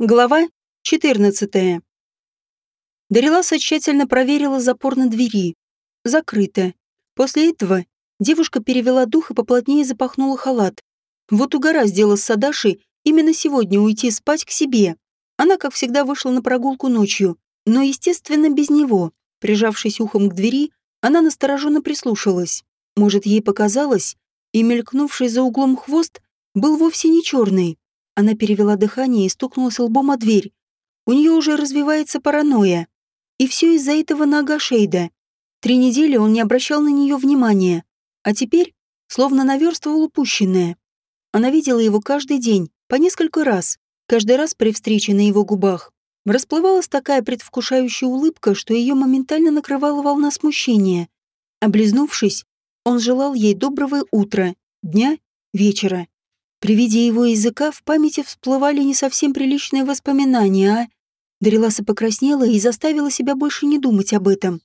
Глава 14. Дариласа тщательно проверила запор на двери. Закрыто. После этого девушка перевела дух и поплотнее запахнула халат. Вот угораздило с Садаши именно сегодня уйти спать к себе. Она, как всегда, вышла на прогулку ночью, но, естественно, без него. Прижавшись ухом к двери, она настороженно прислушалась. Может, ей показалось, и мелькнувший за углом хвост был вовсе не черный. Она перевела дыхание и стукнулась лбом о дверь. У нее уже развивается паранойя. И все из-за этого нога Шейда. Три недели он не обращал на нее внимания. А теперь словно наверстывал упущенное. Она видела его каждый день, по несколько раз. Каждый раз при встрече на его губах расплывалась такая предвкушающая улыбка, что ее моментально накрывала волна смущения. Облизнувшись, он желал ей доброго утра, дня, вечера. При виде его языка в памяти всплывали не совсем приличные воспоминания, а... Дариласа покраснела и заставила себя больше не думать об этом.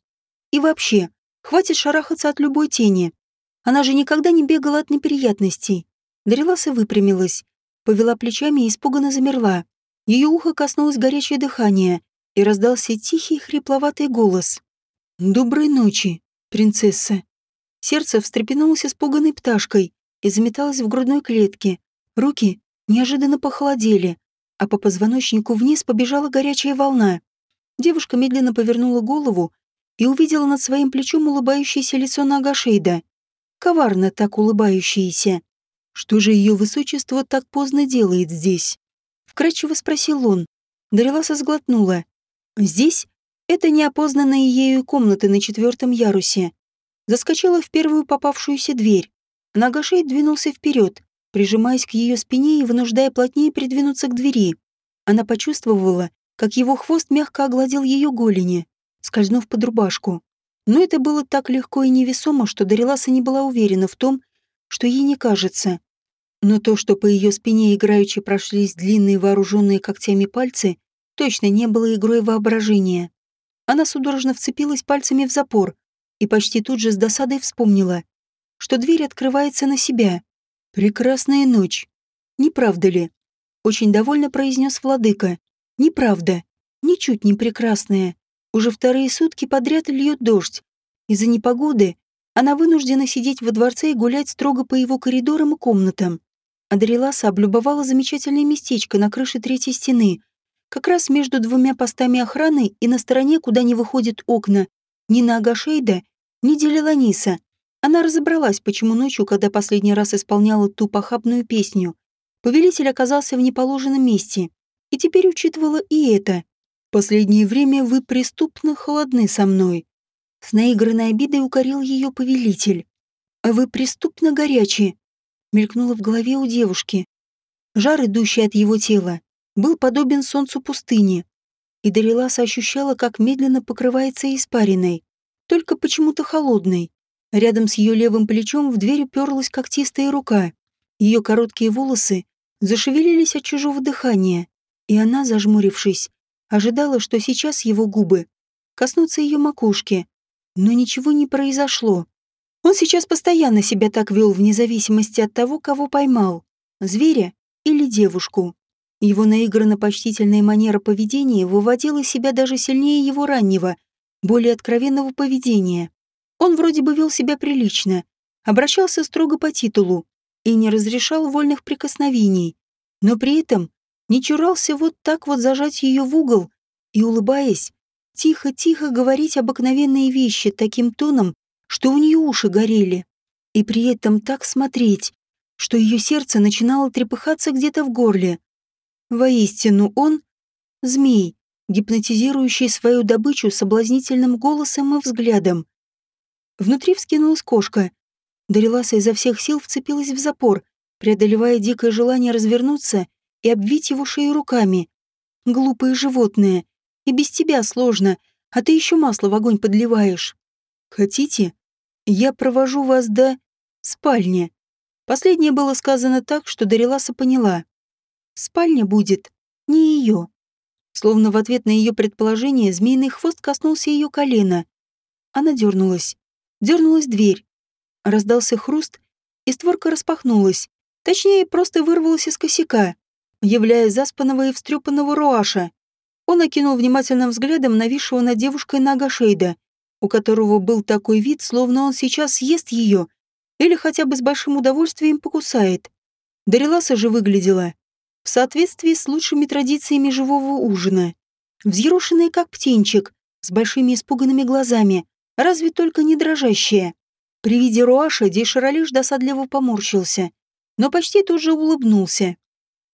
И вообще, хватит шарахаться от любой тени. Она же никогда не бегала от неприятностей. Дариласа выпрямилась, повела плечами и испуганно замерла. Ее ухо коснулось горячее дыхание, и раздался тихий хрипловатый голос. «Доброй ночи, принцесса». Сердце встрепенулось испуганной пташкой и заметалось в грудной клетке, Руки неожиданно похолодели, а по позвоночнику вниз побежала горячая волна. Девушка медленно повернула голову и увидела над своим плечом улыбающееся лицо Нагашейда. Коварно так улыбающееся. Что же ее высочество так поздно делает здесь? Вкратчиво спросил он. Дариласа сглотнула. Здесь? Это неопознанная ею комната на четвертом ярусе. Заскочила в первую попавшуюся дверь. Нагашейд двинулся вперед, прижимаясь к ее спине и вынуждая плотнее придвинуться к двери. Она почувствовала, как его хвост мягко огладил ее голени, скользнув под рубашку. Но это было так легко и невесомо, что Дариласа не была уверена в том, что ей не кажется. Но то, что по ее спине играючи прошлись длинные вооруженные когтями пальцы, точно не было игрой воображения. Она судорожно вцепилась пальцами в запор и почти тут же с досадой вспомнила, что дверь открывается на себя. «Прекрасная ночь. Не правда ли?» Очень довольно произнес владыка. «Неправда. Ничуть не прекрасная. Уже вторые сутки подряд льет дождь. Из-за непогоды она вынуждена сидеть во дворце и гулять строго по его коридорам и комнатам. Адреласа облюбовала замечательное местечко на крыше третьей стены, как раз между двумя постами охраны и на стороне, куда не выходят окна, ни на Агашейда, ни Делеланиса. Она разобралась, почему ночью, когда последний раз исполняла ту похабную песню, повелитель оказался в неположенном месте, и теперь учитывала и это. «Последнее время вы преступно холодны со мной». С наигранной обидой укорил ее повелитель. «А вы преступно горячие», — мелькнуло в голове у девушки. Жар, идущий от его тела, был подобен солнцу пустыни, и Дариласа ощущала, как медленно покрывается испариной, только почему-то холодной. Рядом с ее левым плечом в дверь уперлась когтистая рука. Ее короткие волосы зашевелились от чужого дыхания, и она, зажмурившись, ожидала, что сейчас его губы коснутся ее макушки. Но ничего не произошло. Он сейчас постоянно себя так вел вне зависимости от того, кого поймал — зверя или девушку. Его наигранно почтительная манера поведения выводила себя даже сильнее его раннего, более откровенного поведения. Он вроде бы вел себя прилично, обращался строго по титулу и не разрешал вольных прикосновений, но при этом не чурался вот так вот зажать ее в угол и, улыбаясь, тихо-тихо говорить обыкновенные вещи таким тоном, что у нее уши горели, и при этом так смотреть, что ее сердце начинало трепыхаться где-то в горле. Воистину он — змей, гипнотизирующий свою добычу соблазнительным голосом и взглядом. Внутри вскинулась кошка. Дариласа изо всех сил вцепилась в запор, преодолевая дикое желание развернуться и обвить его шею руками. Глупое животное. И без тебя сложно, а ты еще масло в огонь подливаешь. Хотите? Я провожу вас до... спальни. Последнее было сказано так, что Дариласа поняла. Спальня будет не ее. Словно в ответ на ее предположение змеиный хвост коснулся ее колена. Она дернулась. Дернулась дверь. Раздался хруст, и створка распахнулась. Точнее, просто вырвалась из косяка. являя заспанного и встрепанного Руаша. Он окинул внимательным взглядом нависшего над девушкой Нага Шейда, у которого был такой вид, словно он сейчас съест ее или хотя бы с большим удовольствием покусает. Дариласа же выглядела в соответствии с лучшими традициями живого ужина. Взъерошенная, как птенчик, с большими испуганными глазами, разве только не дрожащая. При виде Руаша Дейшаралиш досадливо поморщился, но почти тут же улыбнулся.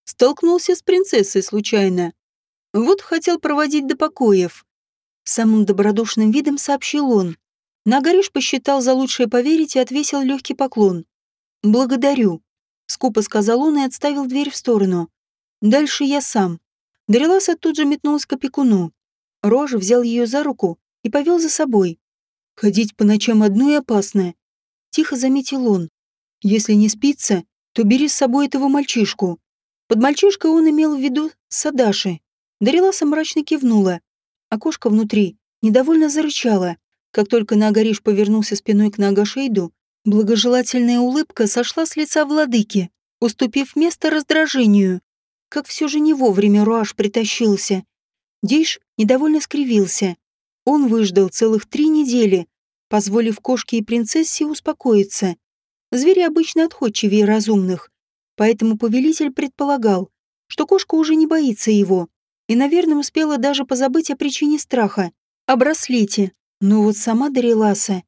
Столкнулся с принцессой случайно. Вот хотел проводить до покоев. Самым добродушным видом сообщил он. Нагариш посчитал за лучшее поверить и отвесил легкий поклон. «Благодарю», — скупо сказал он и отставил дверь в сторону. «Дальше я сам». Дариласа тут же метнулась к опекуну. Рожа взял ее за руку и повел за собой. Ходить по ночам одной опасно. Тихо заметил он. Если не спится, то бери с собой этого мальчишку. Под мальчишкой он имел в виду Садаши. Дариласа мрачно кивнула. Окошко внутри недовольно зарычало. Как только Нагариш повернулся спиной к Нагашейду, благожелательная улыбка сошла с лица владыки, уступив место раздражению. Как все же не вовремя Руаш притащился. Дейш недовольно скривился. Он выждал целых три недели, позволив кошке и принцессе успокоиться. Звери обычно отходчивее разумных, поэтому повелитель предполагал, что кошка уже не боится его, и, наверное, успела даже позабыть о причине страха, о браслете. Но вот сама Дариласа...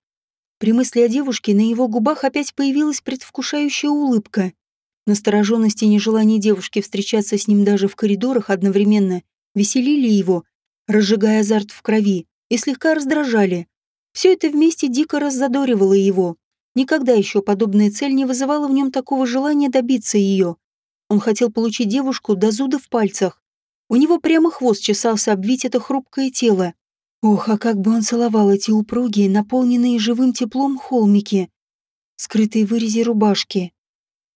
При мысли о девушке на его губах опять появилась предвкушающая улыбка. Настороженность и нежелание девушки встречаться с ним даже в коридорах одновременно веселили его, разжигая азарт в крови и слегка раздражали. Все это вместе дико раззадоривало его. Никогда еще подобная цель не вызывала в нем такого желания добиться ее. Он хотел получить девушку до зуда в пальцах. У него прямо хвост чесался обвить это хрупкое тело. Ох, а как бы он целовал эти упругие, наполненные живым теплом холмики, скрытые в вырезе рубашки.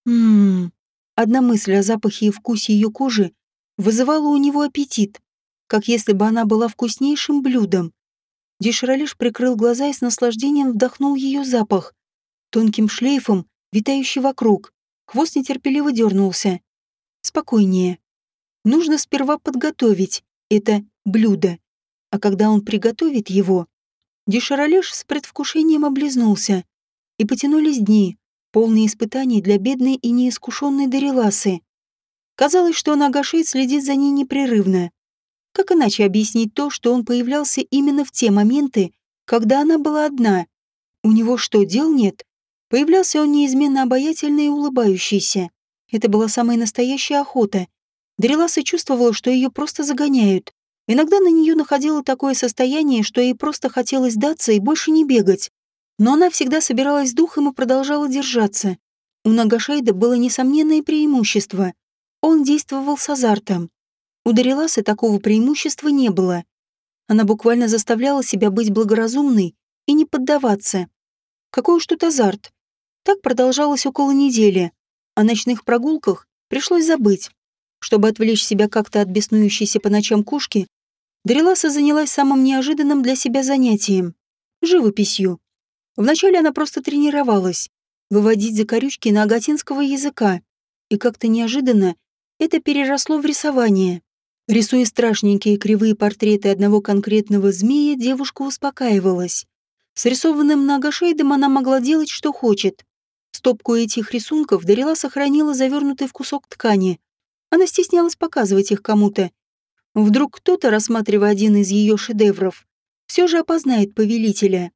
Ммм, одна мысль о запахе и вкусе ее кожи вызывала у него аппетит, как если бы она была вкуснейшим блюдом. Деширалиш прикрыл глаза и с наслаждением вдохнул ее запах, тонким шлейфом, витающий вокруг. Хвост нетерпеливо дернулся. Спокойнее. Нужно сперва подготовить это блюдо. А когда он приготовит его, Деширалеш с предвкушением облизнулся. И потянулись дни, полные испытаний для бедной и неискушенной Дариласы. Казалось, что Нагашейд следит за ней непрерывно. Как иначе объяснить то, что он появлялся именно в те моменты, когда она была одна? У него что, дел нет? Появлялся он неизменно обаятельный и улыбающийся. Это была самая настоящая охота. Дреласа чувствовала, что ее просто загоняют. Иногда на нее находило такое состояние, что ей просто хотелось сдаться и больше не бегать. Но она всегда собиралась духом и продолжала держаться. У Нагашейда было несомненное преимущество. Он действовал с азартом. У Дариласы такого преимущества не было. Она буквально заставляла себя быть благоразумной и не поддаваться. Какой уж тут азарт. Так продолжалось около недели. О ночных прогулках пришлось забыть. Чтобы отвлечь себя как-то от беснующейся по ночам кушки, Дариласа занялась самым неожиданным для себя занятием — живописью. Вначале она просто тренировалась, выводить закорючки на агатинского языка, и как-то неожиданно это переросло в рисование. Рисуя страшненькие кривые портреты одного конкретного змея, девушка успокаивалась. С рисованным многошейдом она могла делать, что хочет. Стопку этих рисунков Дарила сохранила завернутый в кусок ткани. Она стеснялась показывать их кому-то. Вдруг кто-то, рассматривая один из ее шедевров, все же опознает повелителя.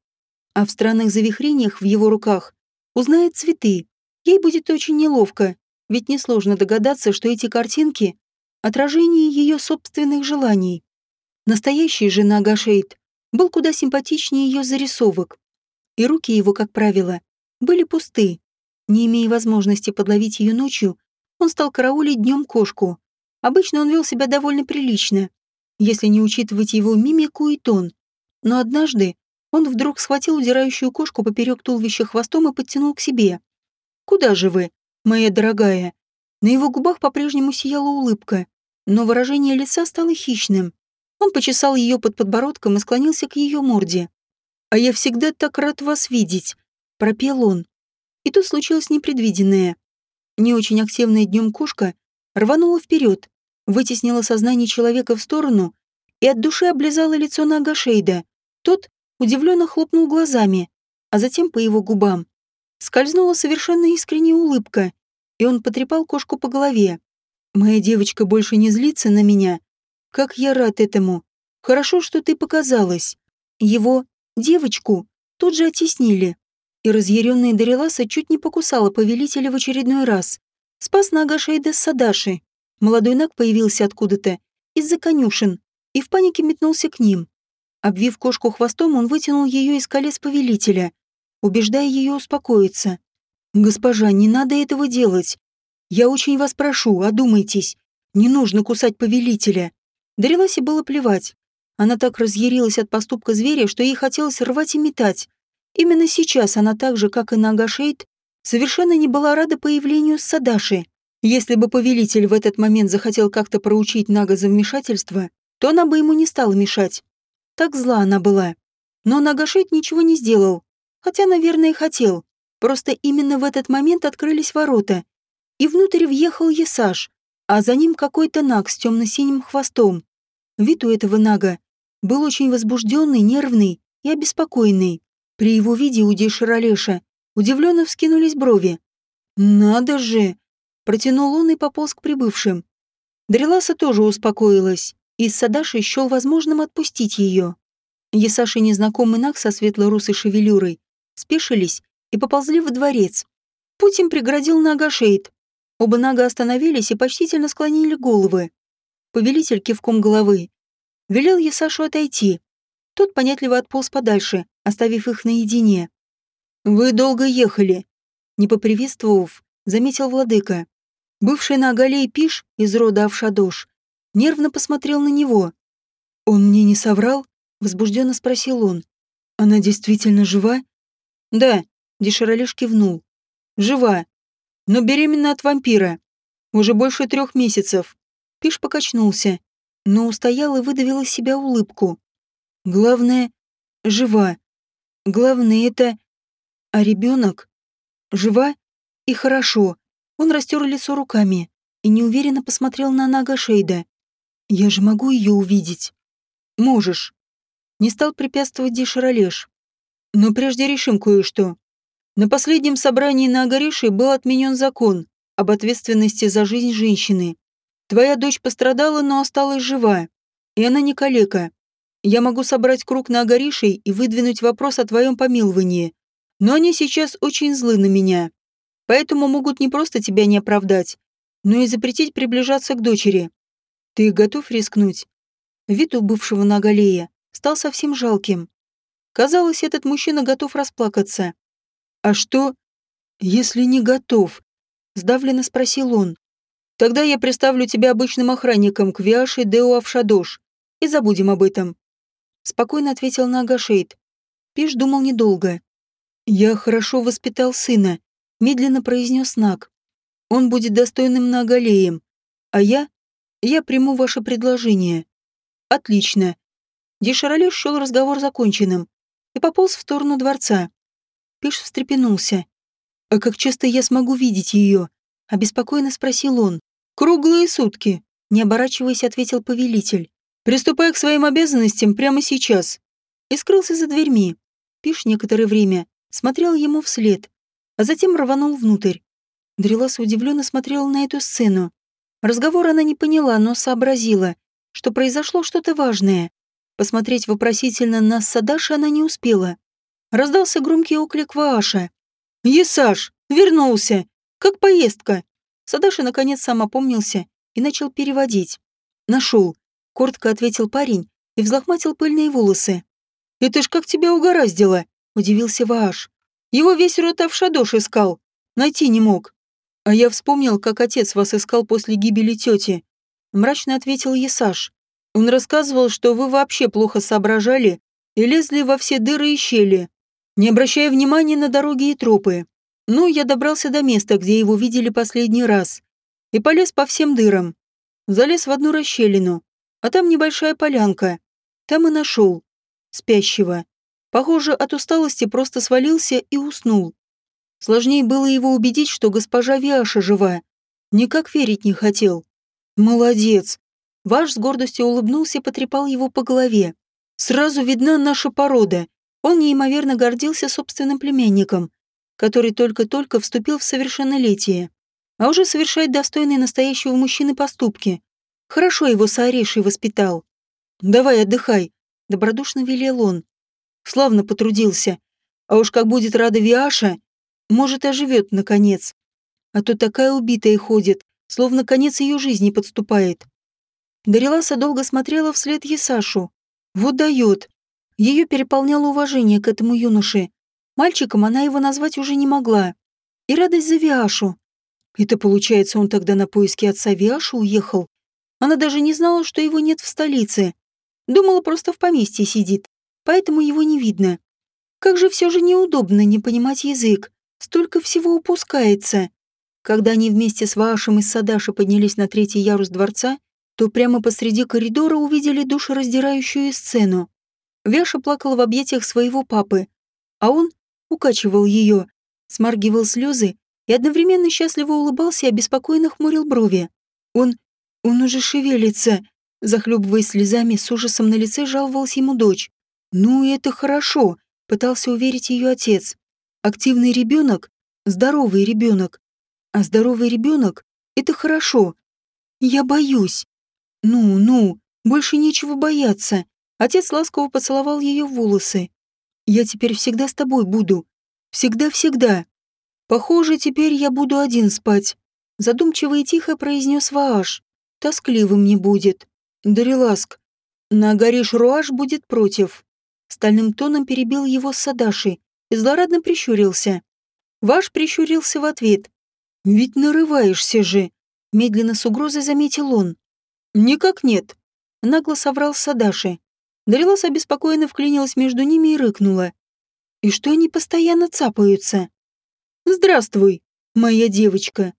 А в странных завихрениях в его руках узнает цветы. Ей будет очень неловко, ведь несложно догадаться, что эти картинки отражение ее собственных желаний. Настоящий же Нагашейд был куда симпатичнее ее зарисовок. И руки его, как правило, были пусты. Не имея возможности подловить ее ночью, он стал караулить днем кошку. Обычно он вел себя довольно прилично, если не учитывать его мимику и тон. Но однажды он вдруг схватил удирающую кошку поперек туловища хвостом и подтянул к себе. «Куда же вы, моя дорогая?» На его губах по-прежнему сияла улыбка, но выражение лица стало хищным. Он почесал ее под подбородком и склонился к ее морде. «А я всегда так рад вас видеть», — пропел он. И тут случилось непредвиденное. Не очень активная днем кошка рванула вперед, вытеснила сознание человека в сторону и от души облизала лицо на Агашейда. Тот удивленно хлопнул глазами, а затем по его губам скользнула совершенно искренняя улыбка, и он потрепал кошку по голове. «Моя девочка больше не злится на меня. Как я рад этому. Хорошо, что ты показалась». Его девочку тут же оттеснили, и разъяренная Дариласа чуть не покусала повелителя в очередной раз. Спас Нага Шейда с Садаши. Молодой Наг появился откуда-то, из-за конюшен, и в панике метнулся к ним. Обвив кошку хвостом, он вытянул ее из колец повелителя, убеждая ее успокоиться. «Госпожа, не надо этого делать. Я очень вас прошу, одумайтесь. Не нужно кусать повелителя». Дариласе было плевать. Она так разъярилась от поступка зверя, что ей хотелось рвать и метать. Именно сейчас она так же, как и Нагашейд, совершенно не была рада появлению Садаши. Если бы повелитель в этот момент захотел как-то проучить Нага за вмешательство, то она бы ему не стала мешать. Так зла она была. Но Нагашейд ничего не сделал. Хотя, наверное, и хотел. Просто именно в этот момент открылись ворота. И внутрь въехал Есаж, а за ним какой-то Наг с темно-синим хвостом. Вид у этого Нага был очень возбужденный, нервный и обеспокоенный. При его виде у Деширалеша удивленно вскинулись брови. «Надо же!» — протянул он и пополз к прибывшим. Дреласа тоже успокоилась, и Садаши счел возможным отпустить ее. Есаши незнакомый Наг со светло-русой шевелюрой спешились и поползли во дворец. Путь им преградил Нага Шейд. Оба Нага остановились и почтительно склонили головы. Повелитель кивком головы велел Есашу отойти. Тот понятливо отполз подальше, оставив их наедине. «Вы долго ехали», — не поприветствовав, заметил владыка. Бывший на Агалее Пиш из рода Авшадош нервно посмотрел на него. «Он мне не соврал?» — возбужденно спросил он. «Она действительно жива?» «Да», — Деширалеш кивнул. «Жива, но беременна от вампира. Уже больше трех месяцев». Пиш покачнулся, но устоял и выдавил из себя улыбку. Главное, жива. Главное это... А ребенок? Жива и хорошо. Он растер лицо руками и неуверенно посмотрел на Нага Шейда. Я же могу ее увидеть. Можешь. Не стал препятствовать Дишаролеш. Но прежде решим кое-что. На последнем собрании на Агариши был отменен закон об ответственности за жизнь женщины. Твоя дочь пострадала, но осталась жива. И она не калека. Я могу собрать круг на Агаришей и выдвинуть вопрос о твоем помиловании. Но они сейчас очень злы на меня. Поэтому могут не просто тебя не оправдать, но и запретить приближаться к дочери. Ты готов рискнуть?» Вид у бывшего Нагалея стал совсем жалким. Казалось, этот мужчина готов расплакаться. «А что, если не готов?» — сдавленно спросил он. Тогда я представлю тебя обычным охранником к Виаше Део Авшадош и забудем об этом. Спокойно ответил Нагашейд. Пиш думал недолго. Я хорошо воспитал сына, медленно произнес Наг. Он будет достойным Нагалеем, а я... я приму ваше предложение. Отлично. Деширалеш счел разговор законченным и пополз в сторону дворца. Пиш встрепенулся. «А как часто я смогу видеть ее?» — обеспокоенно спросил он. «Круглые сутки», — не оборачиваясь, ответил повелитель. «Приступай к своим обязанностям прямо сейчас». И скрылся за дверьми. Пиш некоторое время смотрел ему вслед, а затем рванул внутрь. Дреласа удивленно смотрела на эту сцену. Разговор она не поняла, но сообразила, что произошло что-то важное. Посмотреть вопросительно на Садаши она не успела. Раздался громкий оклик Вааша. «Есаш! Вернулся! Как поездка?» Садаши наконец сам опомнился и начал переводить. «Нашел», — коротко ответил парень и взлохматил пыльные волосы. «Это ж как тебя угораздило», — удивился Вааш. «Его весь рот Авшадош искал. Найти не мог». «А я вспомнил, как отец вас искал после гибели тети», — мрачно ответил Есаш. «Он рассказывал, что вы вообще плохо соображали и лезли во все дыры и щели, не обращая внимания на дороги и тропы. Ну, я добрался до места, где его видели последний раз, и полез по всем дырам. Залез в одну расщелину, а там небольшая полянка. Там и нашел. Спящего. Похоже, от усталости просто свалился и уснул. Сложнее было его убедить, что госпожа Виаша жива. Никак верить не хотел. Молодец. Ваш с гордостью улыбнулся и потрепал его по голове. Сразу видна наша порода. Он неимоверно гордился собственным племянником, который только-только вступил в совершеннолетие, а уже совершает достойные настоящего мужчины поступки. Хорошо его Саареший воспитал. «Давай отдыхай», — добродушно велел он. Славно потрудился. А уж как будет рада Виаша, может, оживет, наконец. А то такая убитая ходит, словно конец ее жизни подступает. Дариласа долго смотрела вслед Есашу. Вот дает. Ее переполняло уважение к этому юноше. Мальчиком она его назвать уже не могла. И радость за Виашу. Это получается, он тогда на поиски отца Виаша уехал. Она даже не знала, что его нет в столице. Думала, просто в поместье сидит, поэтому его не видно. Как же все же неудобно не понимать язык. Столько всего упускается. Когда они вместе с Вашем и Садаши поднялись на третий ярус дворца, то прямо посреди коридора увидели душераздирающую сцену. Вяша плакала в объятиях своего папы, а он укачивал ее, смаргивал слезы и одновременно счастливо улыбался и обеспокоенно хмурил брови. Он... он уже шевелится. Захлебываясь слезами, с ужасом на лице жаловалась ему дочь. «Ну, это хорошо», — пытался уверить ее отец. «Активный ребенок — здоровый ребенок. А здоровый ребенок — это хорошо. Я боюсь». «Ну, ну, больше нечего бояться». Отец ласково поцеловал ее в волосы. «Я теперь всегда с тобой буду. Всегда-всегда. Похоже, теперь я буду один спать». Задумчиво и тихо произнес Вааш. «Тоскливо мне будет. Дариласк. На горе Шруаш будет против». Стальным тоном перебил его Садаши и злорадно прищурился. Ваш прищурился в ответ. «Ведь нарываешься же», — медленно с угрозой заметил он. «Никак нет», — нагло соврал Садаши. Дарилас обеспокоенно вклинилась между ними и рыкнула. «И что они постоянно цапаются?» «Здравствуй, моя девочка».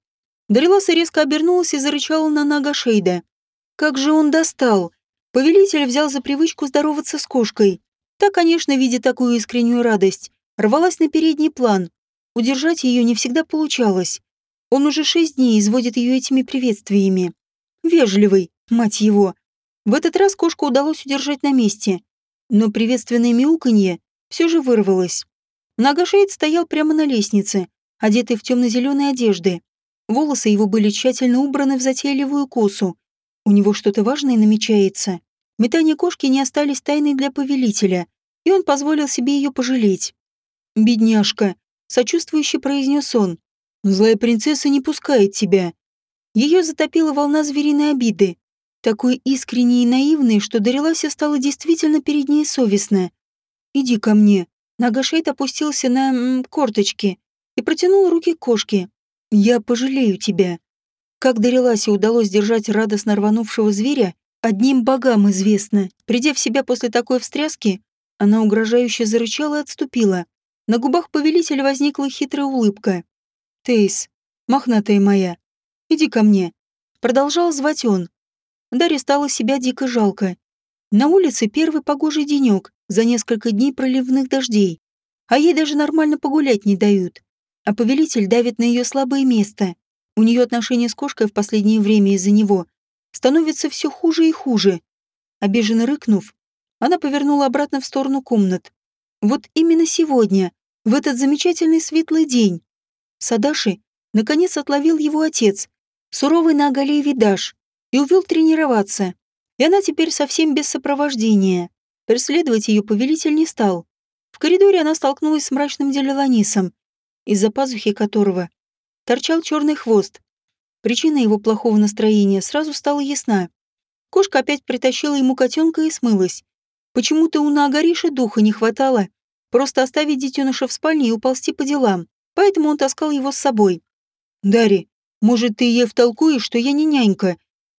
Дариласа резко обернулась и зарычала на Нага Шейда. Как же он достал! Повелитель взял за привычку здороваться с кошкой. Та, конечно, видя такую искреннюю радость, рвалась на передний план. Удержать ее не всегда получалось. Он уже шесть дней изводит ее этими приветствиями. Вежливый, мать его. В этот раз кошку удалось удержать на месте. Но приветственное мяуканье все же вырвалось. Нагашейд стоял прямо на лестнице, одетый в темно-зеленые одежды. Волосы его были тщательно убраны в затейливую косу, у него что-то важное намечается. Метания кошки не остались тайной для повелителя, и он позволил себе ее пожалеть. «Бедняжка», — сочувствующе произнес он, — «злая принцесса не пускает тебя». Ее затопила волна звериной обиды, такой искренней и наивной, что Дарилася стала действительно перед ней совестно. «Иди ко мне». Нагашейт опустился на м, корточки и протянул руки к кошке. «Я пожалею тебя». Как Дариласе удалось держать радостно рванувшего зверя, одним богам известно. Придя в себя после такой встряски, она угрожающе зарычала и отступила. На губах повелителя возникла хитрая улыбка. «Тейс, мохнатая моя, иди ко мне», — продолжал звать он. Дарье стало себя дико жалко. На улице первый погожий денек за несколько дней проливных дождей, а ей даже нормально погулять не дают. А повелитель давит на ее слабое место. У нее отношения с кошкой в последнее время из-за него становятся все хуже и хуже. Обиженно рыкнув, она повернула обратно в сторону комнат. Вот именно сегодня, в этот замечательный светлый день, Садаши наконец отловил его отец, суровый на оголе видаж, и увел тренироваться. И она теперь совсем без сопровождения. Преследовать ее повелитель не стал. В коридоре она столкнулась с мрачным Делеланисом, из-за пазухи которого торчал черный хвост. Причина его плохого настроения сразу стала ясна. Кошка опять притащила ему котенка и смылась. Почему-то у Наагариша духа не хватало просто оставить детеныша в спальне и уползти по делам, поэтому он таскал его с собой. «Дарри, может, ты ей втолкуешь, что я не нянька?»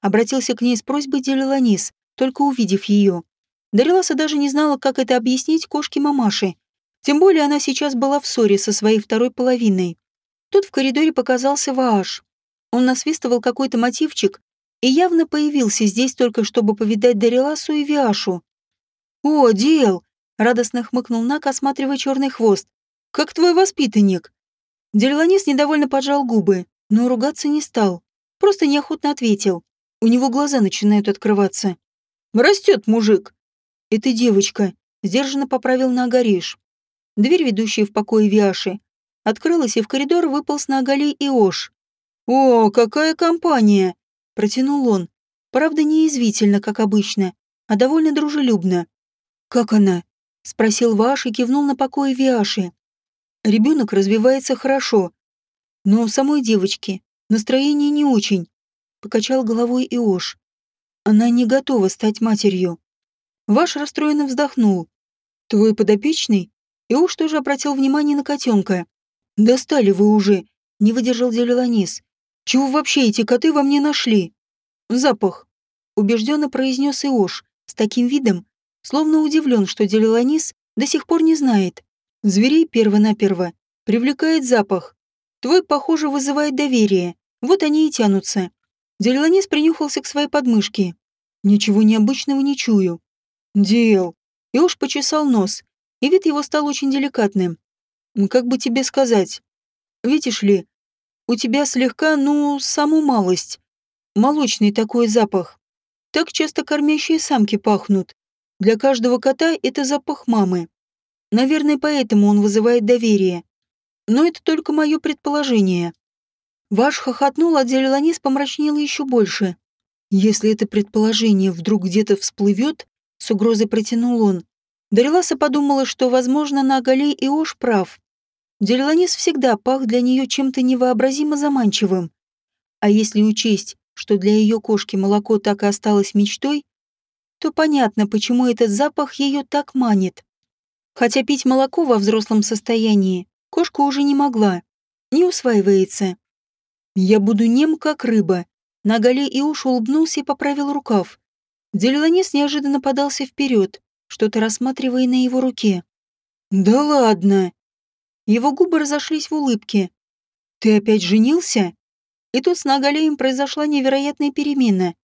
Обратился к ней с просьбой Делиланис, только увидев ее. Дариласа даже не знала, как это объяснить кошке мамаши. Тем более она сейчас была в ссоре со своей второй половиной. Тут в коридоре показался Вааш. Он насвистывал какой-то мотивчик и явно появился здесь только чтобы повидать Дариласу и Виашу. «О, Дел!» — радостно хмыкнул Нак, осматривая черный хвост. «Как твой воспитанник?» Делиланис недовольно поджал губы, но ругаться не стал. Просто неохотно ответил. У него глаза начинают открываться. «Растет мужик!» «Это девочка», — сдержанно поправил на Агариш. Дверь, ведущая в покое Виаши, открылась, и в коридор выполз на Агалей и Ош. «О, какая компания!» — протянул он. Правда, не язвительно, как обычно, а довольно дружелюбно. «Как она?» — спросил Ваш и кивнул на покое Виаши. Ребенок развивается хорошо, но у самой девочки настроение не очень, покачал головой Иош. Она не готова стать матерью. Ваш расстроенно вздохнул. Твой подопечный? Иош тоже обратил внимание на котенка. Достали вы уже, не выдержал Делиланис. Чего вообще эти коты во мне нашли? Запах, убежденно произнес Иош, с таким видом, словно удивлен, что Делиланис до сих пор не знает. Зверей перво-наперво привлекает запах. Твой, похоже, вызывает доверие. Вот они и тянутся. Делиланис принюхался к своей подмышке. Ничего необычного не чую. Дел. И уж почесал нос, и вид его стал очень деликатным. Как бы тебе сказать? Видишь ли, у тебя слегка, ну, саму малость. Молочный такой запах. Так часто кормящие самки пахнут. Для каждого кота это запах мамы. Наверное, поэтому он вызывает доверие. Но это только мое предположение. Ваш хохотнул, а Делиланис помрачнела еще больше. Если это предположение вдруг где-то всплывет, с угрозой протянул он. Дариласа подумала, что, возможно, на Агалей Иош прав. Делиланис всегда пах для нее чем-то невообразимо заманчивым. А если учесть, что для ее кошки молоко так и осталось мечтой, то понятно, почему этот запах ее так манит. Хотя пить молоко во взрослом состоянии кошка уже не могла. Не усваивается. Я буду нем, как рыба. На голе и уж улыбнулся и поправил рукав. Делиланис неожиданно подался вперед, что-то рассматривая на его руке. «Да ладно!» Его губы разошлись в улыбке. «Ты опять женился?» И тут с Нагалеем произошла невероятная перемена.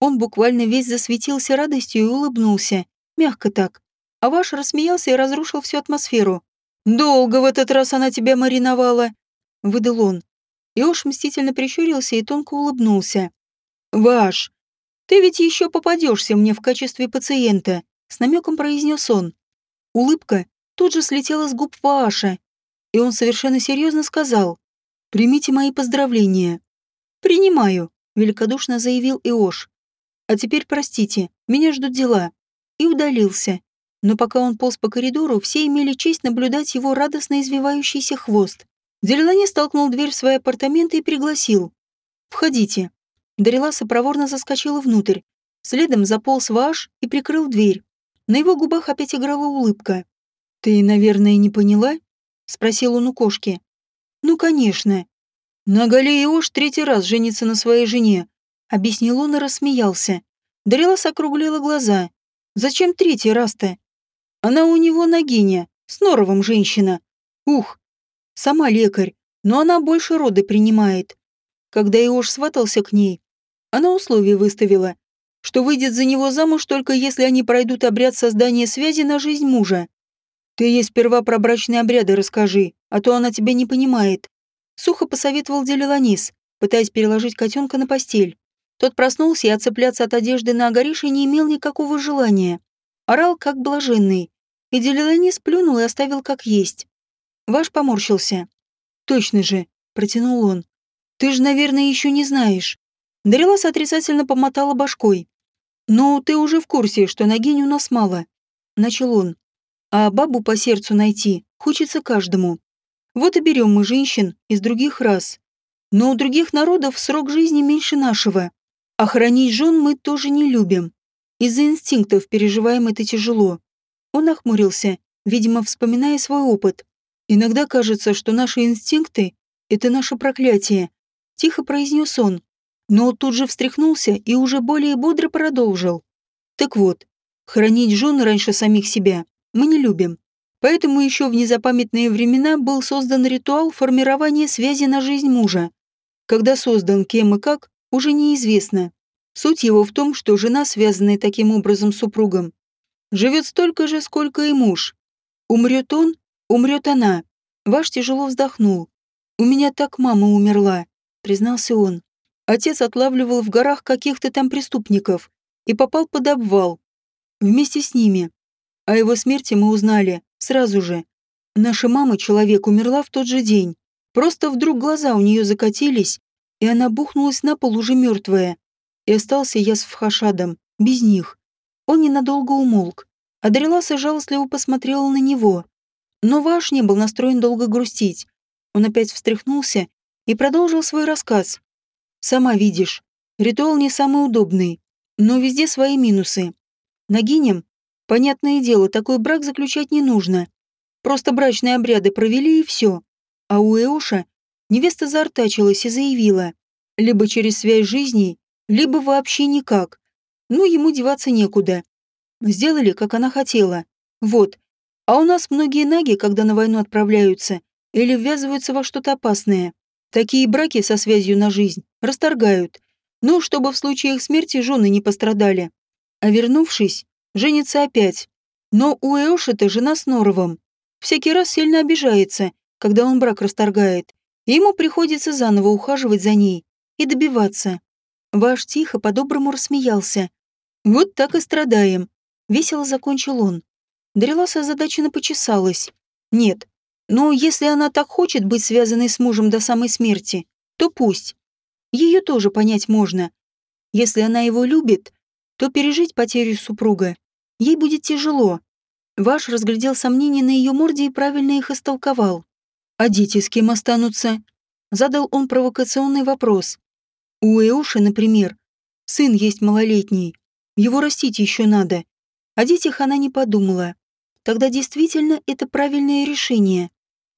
Он буквально весь засветился радостью и улыбнулся. Мягко так а ваш рассмеялся и разрушил всю атмосферу. «Долго в этот раз она тебя мариновала», — выдал он. Уж мстительно прищурился и тонко улыбнулся. «Ваш, ты ведь еще попадешься мне в качестве пациента», — с намеком произнес он. Улыбка тут же слетела с губ Ваша, и он совершенно серьезно сказал «Примите мои поздравления». «Принимаю», — великодушно заявил Иош. «А теперь простите, меня ждут дела». И удалился но пока он полз по коридору, все имели честь наблюдать его радостно извивающийся хвост. Делилане столкнул дверь в свои апартаменты и пригласил. «Входите». Дариласа проворно заскочила внутрь. Следом заполз Ваш и прикрыл дверь. На его губах опять играла улыбка. «Ты, наверное, не поняла?» — спросил он у кошки. «Ну, конечно. На Галееош третий раз женится на своей жене», — объяснил он и рассмеялся. Дариласа округлила глаза. «Зачем третий раз-то? Она у него ногиня, с норовом женщина. Ух, сама лекарь, но она больше роды принимает. Когда Иош сватался к ней, она условие выставила, что выйдет за него замуж только если они пройдут обряд создания связи на жизнь мужа. Ты ей сперва про брачные обряды расскажи, а то она тебя не понимает. Сухо посоветовал Делиланис, пытаясь переложить котенка на постель. Тот проснулся и отцепляться от одежды на Агарише не имел никакого желания. Орал, как блаженный, и Делилани сплюнул и оставил как есть. Ваш поморщился. «Точно же», — протянул он. «Ты же, наверное, еще не знаешь». Дарилас отрицательно помотала башкой. «Ну, ты уже в курсе, что ногинь у нас мало», — начал он. «А бабу по сердцу найти хочется каждому. Вот и берем мы женщин из других рас. Но у других народов срок жизни меньше нашего. А хранить жен мы тоже не любим. Из-за инстинктов переживаем это тяжело. Он нахмурился, видимо, вспоминая свой опыт. «Иногда кажется, что наши инстинкты — это наше проклятие», — тихо произнес он. Но тут же встряхнулся и уже более бодро продолжил. «Так вот, хранить жен раньше самих себя мы не любим. Поэтому еще в незапамятные времена был создан ритуал формирования связи на жизнь мужа. Когда создан кем и как, уже неизвестно. Суть его в том, что жена, связанная таким образом с супругом, живет столько же, сколько и муж. Умрет он, умрет она. Ваш тяжело вздохнул. У меня так мама умерла, признался он. Отец отлавливал в горах каких-то там преступников и попал под обвал. Вместе с ними. О его смерти мы узнали сразу же. Наша мама, человек, умерла в тот же день. Просто вдруг глаза у нее закатились, и она бухнулась на пол уже мертвая. И остался я с Фхашадом, без них. Он ненадолго умолк. А Дариласа жалостливо посмотрела на него. Но Ваш не был настроен долго грустить. Он опять встряхнулся и продолжил свой рассказ. «Сама видишь, ритуал не самый удобный, но везде свои минусы. Нагиням, понятное дело, такой брак заключать не нужно. Просто брачные обряды провели и все. А у Эоша невеста заортачилась и заявила, либо через связь жизней, либо вообще никак. Ну, ему деваться некуда. Сделали, как она хотела. Вот. А у нас многие наги, когда на войну отправляются или ввязываются во что-то опасное, такие браки со связью на жизнь расторгают. Ну, чтобы в случае их смерти жены не пострадали. А вернувшись, женится опять. Но у Эоши-то жена с Норовым. Всякий раз сильно обижается, когда он брак расторгает. Ему приходится заново ухаживать за ней и добиваться. Ваш тихо по-доброму рассмеялся. Вот так и страдаем. Весело закончил он. Дариласа озадаченно почесалась. Нет. Но если она так хочет быть связанной с мужем до самой смерти, то пусть. Ее тоже понять можно. Если она его любит, то пережить потерю супруга ей будет тяжело. Ваш разглядел сомнения на ее морде и правильно их истолковал. «А дети с кем останутся?» Задал он провокационный вопрос. «У Эуши, например, сын есть малолетний. Его растить еще надо. О детях она не подумала. Тогда действительно это правильное решение.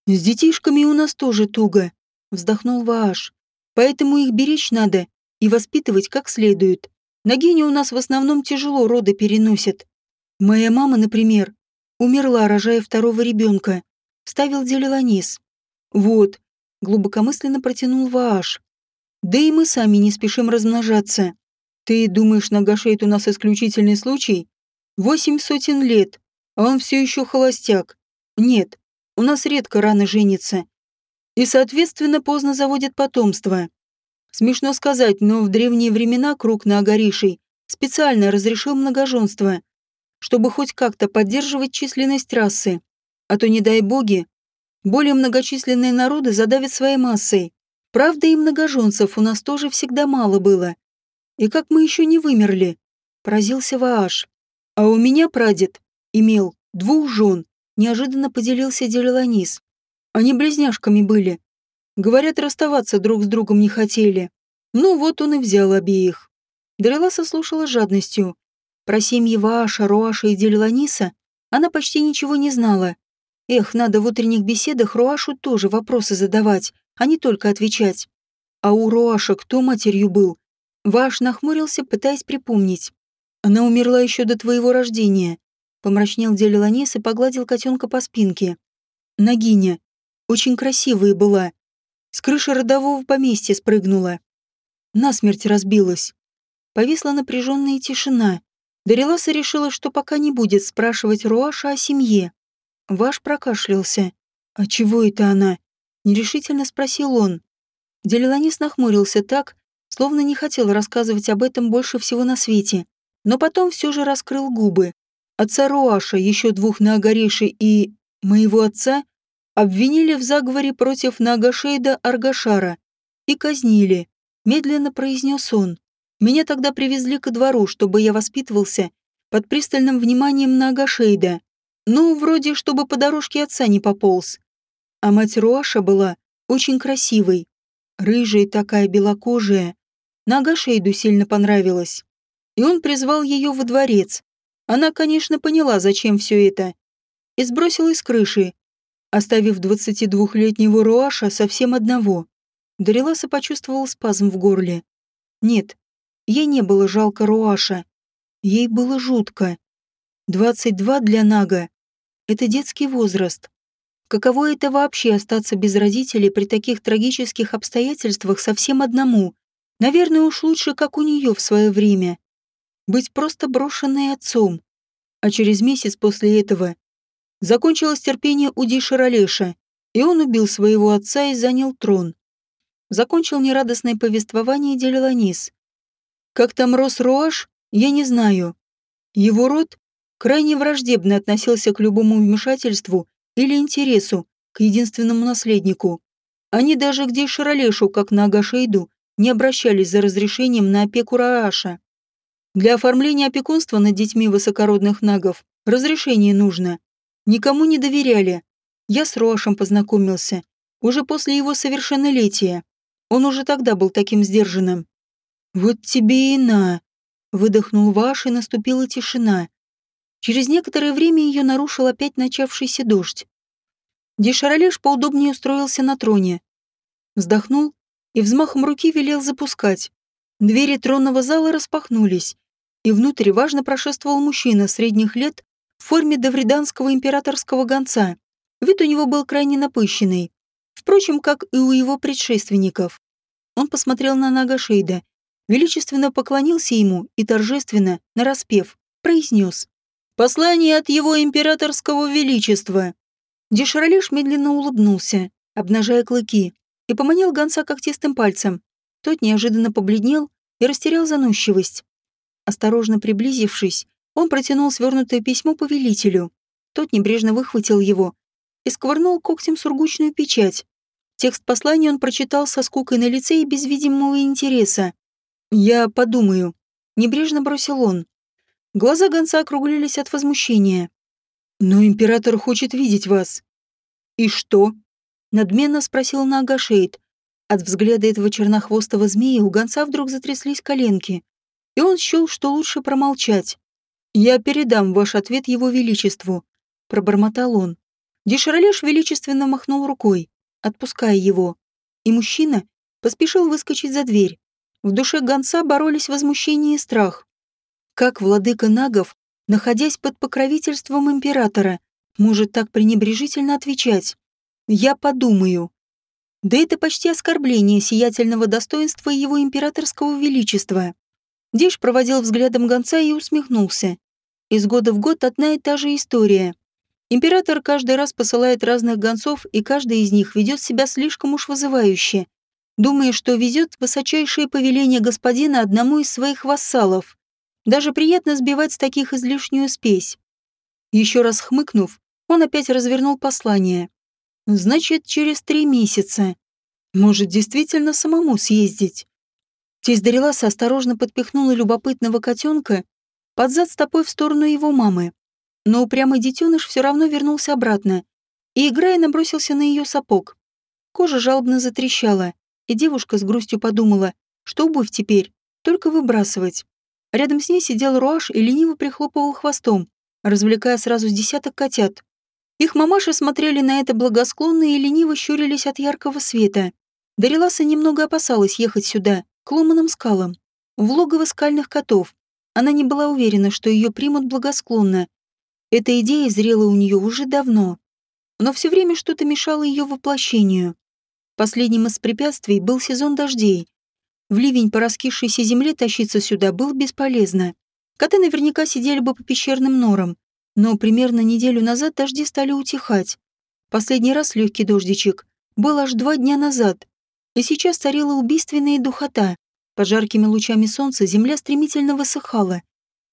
С детишками у нас тоже туго, вздохнул Вааш. Поэтому их беречь надо и воспитывать как следует. Нагини у нас в основном тяжело роды переносят. Моя мама, например, умерла, рожая второго ребенка. Ставил Делиланис. Вот, глубокомысленно протянул Вааш. Да и мы сами не спешим размножаться. Ты думаешь, Нагашейт у нас исключительный случай? Восемь сотен лет, а он все еще холостяк. Нет, у нас редко рано женится. И, соответственно, поздно заводит потомство. Смешно сказать, но в древние времена круг на Агаришей специально разрешил многоженство, чтобы хоть как-то поддерживать численность расы. А то, не дай боги, более многочисленные народы задавят своей массой. Правда, и многоженцев у нас тоже всегда мало было. И как мы еще не вымерли? Поразился Вааш. А у меня прадед имел двух жен, неожиданно поделился Делеланис. Они близняшками были. Говорят, расставаться друг с другом не хотели. Ну вот он и взял обеих. Дареласа слушала жадностью. Про семьи Вааша, Руаша и Делеланиса она почти ничего не знала. Эх, надо в утренних беседах Руашу тоже вопросы задавать, а не только отвечать. А у Руаша кто матерью был? Ваш нахмурился, пытаясь припомнить. Она умерла еще до твоего рождения. Помрачнел Делиланис и погладил котенка по спинке. Нагиня. Очень красивая была. С крыши родового поместья спрыгнула. Насмерть разбилась. Повисла напряженная тишина. Дариласа решила, что пока не будет спрашивать Руаша о семье. Ваш прокашлялся. «А чего это она?» — нерешительно спросил он. Делиланис нахмурился так, словно не хотел рассказывать об этом больше всего на свете но потом все же раскрыл губы. Отца Руаша, еще двух Наагареши и... моего отца обвинили в заговоре против Нагашейда Аргашара и казнили, медленно произнес он. Меня тогда привезли ко двору, чтобы я воспитывался под пристальным вниманием Нагашейда. Ну, вроде, чтобы по дорожке отца не пополз. А мать Руаша была очень красивой, рыжая такая, белокожая. Нагашейду сильно понравилась и он призвал ее во дворец. Она, конечно, поняла, зачем все это, и сбросила с крыши, оставив 22-летнего Руаша совсем одного. Дариласа почувствовал спазм в горле. Нет, ей не было жалко Руаша. Ей было жутко. 22 для Нага — это детский возраст. Каково это вообще остаться без родителей при таких трагических обстоятельствах совсем одному? Наверное, уж лучше, как у нее в свое время быть просто брошенной отцом. А через месяц после этого закончилось терпение у Диши Ролеша, и он убил своего отца и занял трон. Закончил нерадостное повествование Делеланис. Как там рос Руаш, я не знаю. Его род крайне враждебно относился к любому вмешательству или интересу к единственному наследнику. Они даже где Шаролешу, как на Агашейду, не обращались за разрешением на опеку Рааша. Для оформления опекунства над детьми высокородных нагов разрешение нужно. Никому не доверяли. Я с Роашем познакомился. Уже после его совершеннолетия. Он уже тогда был таким сдержанным. «Вот тебе и на!» Выдохнул Ваш, и наступила тишина. Через некоторое время ее нарушил опять начавшийся дождь. Дешаролеш поудобнее устроился на троне. Вздохнул и взмахом руки велел запускать. Двери тронного зала распахнулись, и внутрь важно прошествовал мужчина средних лет в форме давриданского императорского гонца. Вид у него был крайне напыщенный, впрочем, как и у его предшественников. Он посмотрел на Нагашейда, величественно поклонился ему и торжественно, нараспев, произнес «Послание от его императорского величества». Деширалеш медленно улыбнулся, обнажая клыки, и поманил гонца когтистым пальцем. Тот неожиданно побледнел и растерял заносчивость. Осторожно приблизившись, он протянул свернутое письмо повелителю. Тот небрежно выхватил его и сковырнул когтем сургучную печать. Текст послания он прочитал со скукой на лице и без видимого интереса. «Я подумаю», — небрежно бросил он. Глаза гонца округлились от возмущения. «Но император хочет видеть вас». «И что?» — надменно спросил Нагашейд. От взгляда этого чернохвостого змея у гонца вдруг затряслись коленки, и он счел, что лучше промолчать. «Я передам ваш ответ его величеству», — пробормотал он. Деширалеш величественно махнул рукой, отпуская его, и мужчина поспешил выскочить за дверь. В душе гонца боролись возмущение и страх. Как владыка нагов находясь под покровительством императора, может так пренебрежительно отвечать. Я подумаю. Да это почти оскорбление сиятельного достоинства его императорского величества. Диш проводил взглядом гонца и усмехнулся. Из года в год одна и та же история. Император каждый раз посылает разных гонцов, и каждый из них ведет себя слишком уж вызывающе, думая, что везет высочайшее повеление господина одному из своих вассалов. Даже приятно сбивать с таких излишнюю спесь. Еще раз хмыкнув, он опять развернул послание. Значит, через три месяца. Может, действительно самому съездить. Тесть Дариласа осторожно подпихнула любопытного котенка под зад стопой в сторону его мамы. Но упрямый детеныш все равно вернулся обратно и, играя, набросился на ее сапог. Кожа жалобно затрещала, и девушка с грустью подумала, что обувь теперь только выбрасывать. Рядом с ней сидел Руаш и лениво прихлопывал хвостом, развлекая сразу с десяток котят. Их мамаши смотрели на это благосклонно и лениво щурились от яркого света. Дариласа немного опасалась ехать сюда, к ломаным скалам, в логово скальных котов. Она не была уверена, что ее примут благосклонно. Эта идея зрела у нее уже давно. Но все время что-то мешало ее воплощению. Последним из препятствий был сезон дождей, в ливень по раскисшейся земле тащиться сюда было бесполезно. Коты наверняка сидели бы по пещерным норам, но примерно неделю назад дожди стали утихать. Последний раз легкий дождичек был аж два дня назад, и сейчас царила убийственная духота. Под жаркими лучами солнца земля стремительно высыхала,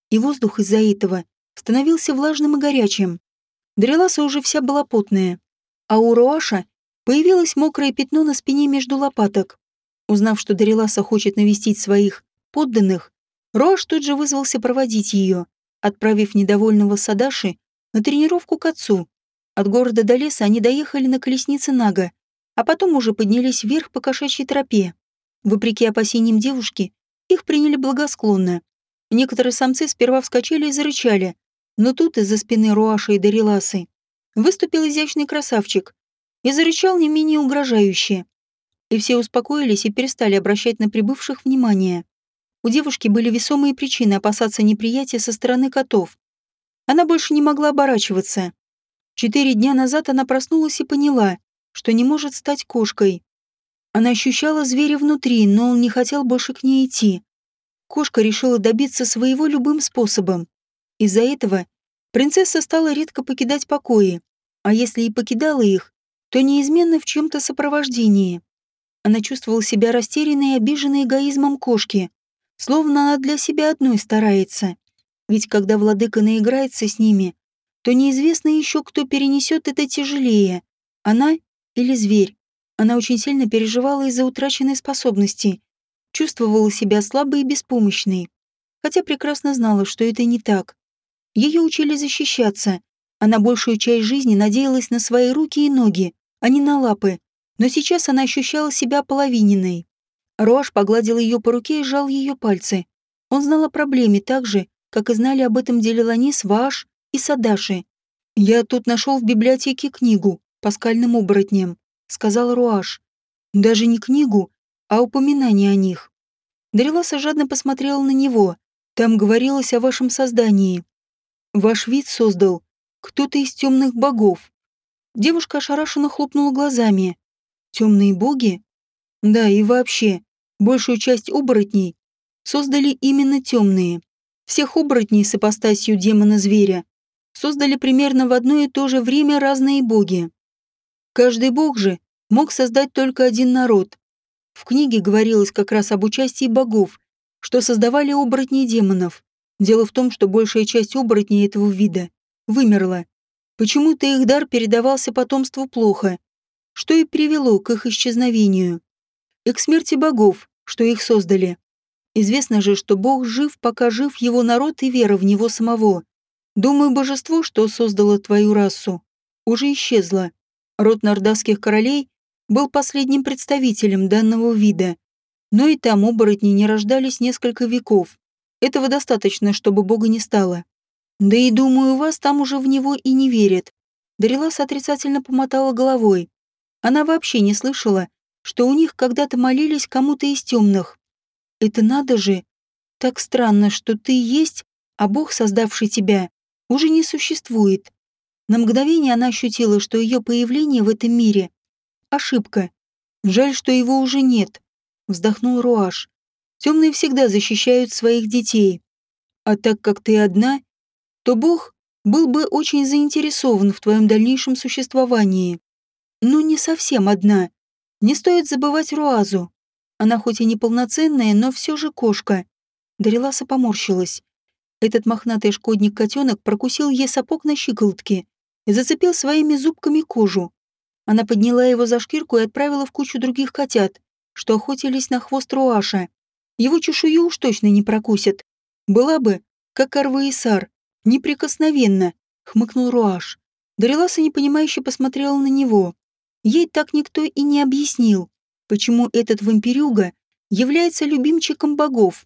и воздух из-за этого становился влажным и горячим. Дреласа уже вся была потная, а у Руаша появилось мокрое пятно на спине между лопаток. Узнав, что Дариласа хочет навестить своих подданных, Роаш тут же вызвался проводить ее, отправив недовольного Садаши на тренировку к отцу. От города до леса они доехали на колеснице Нага, а потом уже поднялись вверх по кошачьей тропе. Вопреки опасениям девушки, их приняли благосклонно. Некоторые самцы сперва вскочили и зарычали, но тут из-за спины Руаша и Дариласы выступил изящный красавчик и зарычал не менее угрожающе и все успокоились и перестали обращать на прибывших внимание. У девушки были весомые причины опасаться неприятия со стороны котов. Она больше не могла оборачиваться. Четыре дня назад она проснулась и поняла, что не может стать кошкой. Она ощущала зверя внутри, но он не хотел больше к ней идти. Кошка решила добиться своего любым способом. Из-за этого принцесса стала редко покидать покои, а если и покидала их, то неизменно в чем-то сопровождении. Она чувствовала себя растерянной и обиженной эгоизмом кошки, словно она для себя одной старается. Ведь когда владыка наиграется с ними, то неизвестно еще, кто перенесет это тяжелее, она или зверь. Она очень сильно переживала из-за утраченной способности, чувствовала себя слабой и беспомощной, хотя прекрасно знала, что это не так. Ее учили защищаться. Она большую часть жизни надеялась на свои руки и ноги, а не на лапы, но сейчас она ощущала себя половиненной. Роаш погладил ее по руке и сжал ее пальцы. Он знал о проблеме так же, как и знали об этом деле Ланис, Ваш и Садаши. «Я тут нашел в библиотеке книгу по скальным оборотням», — сказал Руаш. «Даже не книгу, а упоминание о них». Дариласа жадно посмотрела на него. Там говорилось о вашем создании. Ваш вид создал кто-то из темных богов. Девушка ошарашенно хлопнула глазами. Темные боги? Да, и вообще, большую часть оборотней создали именно темные. Всех оборотней с ипостасью демона-зверя создали примерно в одно и то же время разные боги. Каждый бог же мог создать только один народ. В книге говорилось как раз об участии богов, что создавали оборотней демонов. Дело в том, что большая часть оборотней этого вида вымерла. Почему-то их дар передавался потомству плохо, что и привело к их исчезновению. И к смерти богов, что их создали. Известно же, что Бог жив, пока жив его народ и вера в него самого. Думаю, божество, что создало твою расу, уже исчезло. Род нордасских королей был последним представителем данного вида. Но и там оборотни не рождались несколько веков. Этого достаточно, чтобы Бога не стало. Да и думаю, вас там уже в него и не верят. Дарилас отрицательно помотала головой. Она вообще не слышала, что у них когда-то молились кому-то из темных. Это надо же. Так странно, что ты есть, а Бог, создавший тебя, уже не существует. На мгновение она ощутила, что ее появление в этом мире — ошибка. Жаль, что его уже нет. Вздохнул Руаш. Темные всегда защищают своих детей. А так как ты одна, то Бог был бы очень заинтересован в твоем дальнейшем существовании. Ну, не совсем одна. Не стоит забывать Руазу. Она хоть и неполноценная, но все же кошка. Дариласа поморщилась. Этот мохнатый шкодник-котенок прокусил ей сапог на щиколотке зацепил своими зубками кожу. Она подняла его за шкирку и отправила в кучу других котят, что охотились на хвост Руаша. Его чешую уж точно не прокусят. Была бы, как Арваисар, неприкосновенно, хмыкнул Руаш. Дариласа непонимающе посмотрела на него. Ей так никто и не объяснил, почему этот вампирюга является любимчиком богов.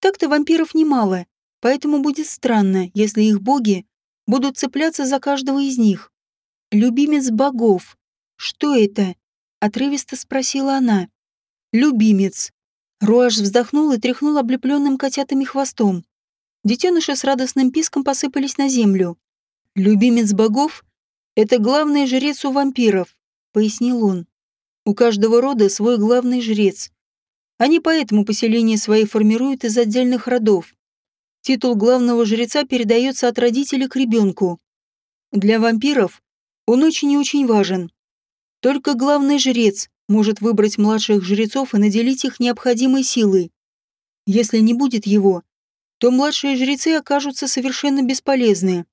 Так-то вампиров немало, поэтому будет странно, если их боги будут цепляться за каждого из них. Любимец богов. Что это? Отрывисто спросила она. Любимец. Руаш вздохнул и тряхнул облепленным котятами хвостом. Детеныши с радостным писком посыпались на землю. Любимец богов — это главный жрец у вампиров, — пояснил он. «У каждого рода свой главный жрец. Они поэтому поселения свои формируют из отдельных родов. Титул главного жреца передается от родителей к ребенку. Для вампиров он очень и очень важен. Только главный жрец может выбрать младших жрецов и наделить их необходимой силой. Если не будет его, то младшие жрецы окажутся совершенно бесполезны.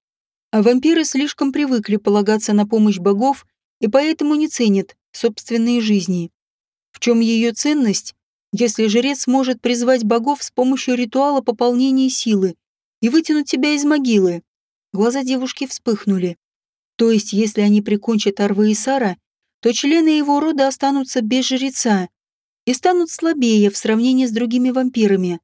А вампиры слишком привыкли полагаться на помощь богов и поэтому не ценят собственные жизни. В чем ее ценность, если жрец может призвать богов с помощью ритуала пополнения силы и вытянуть тебя из могилы? Глаза девушки вспыхнули. То есть, если они прикончат Арвы и Сара, то члены его рода останутся без жреца и станут слабее в сравнении с другими вампирами,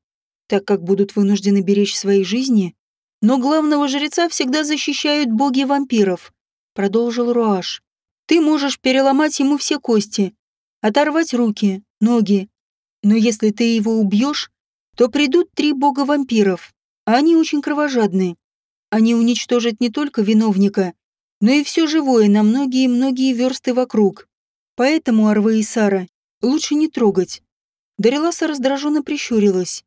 так как будут вынуждены беречь свои жизни. Но главного жреца всегда защищают боги вампиров, продолжил Руаш. Ты можешь переломать ему все кости, оторвать руки, ноги. Но если ты его убьешь, то придут три бога вампиров, а они очень кровожадны. Они уничтожат не только виновника, но и все живое на многие-многие версты вокруг. Поэтому Арвы и Сара лучше не трогать. Дариласа раздраженно прищурилась.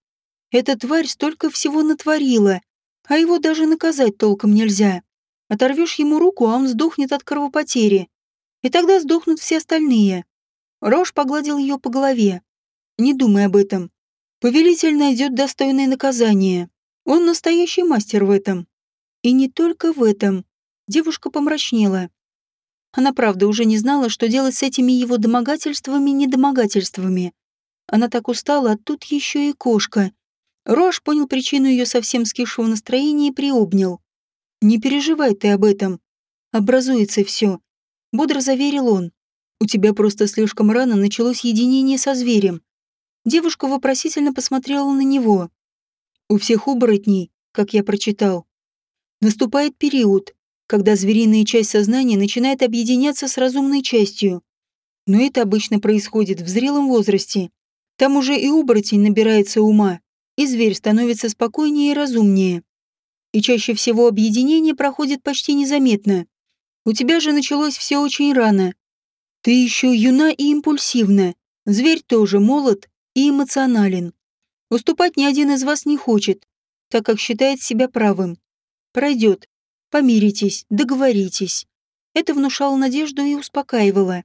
Эта тварь столько всего натворила, а его даже наказать толком нельзя. Оторвешь ему руку, а он сдохнет от кровопотери и тогда сдохнут все остальные. Рош погладил ее по голове. «Не думай об этом. Повелитель найдет достойное наказание. Он настоящий мастер в этом. И не только в этом. Девушка помрачнела. Она, правда, уже не знала, что делать с этими его домогательствами и недомогательствами. Она так устала, а тут еще и кошка. Рош понял причину ее совсем скисшего настроения и приобнял. «Не переживай ты об этом. Образуется все», — бодро заверил он. «У тебя просто слишком рано началось единение со зверем». Девушка вопросительно посмотрела на него. «У всех оборотней, как я прочитал, наступает период, когда звериная часть сознания начинает объединяться с разумной частью. Но это обычно происходит в зрелом возрасте. Там уже и оборотень набирается ума, и зверь становится спокойнее и разумнее. И чаще всего объединение проходит почти незаметно. У тебя же началось все очень рано. Ты еще юна и импульсивна. Зверь тоже молод и эмоционален. Уступать ни один из вас не хочет, так как считает себя правым. Пройдет, Помиритесь, договоритесь. Это внушало надежду и успокаивало.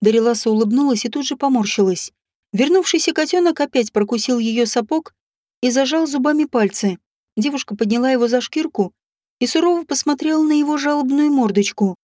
Дариласа улыбнулась и тут же поморщилась. Вернувшийся котенок опять прокусил ее сапог и зажал зубами пальцы. Девушка подняла его за шкирку и сурово посмотрела на его жалобную мордочку.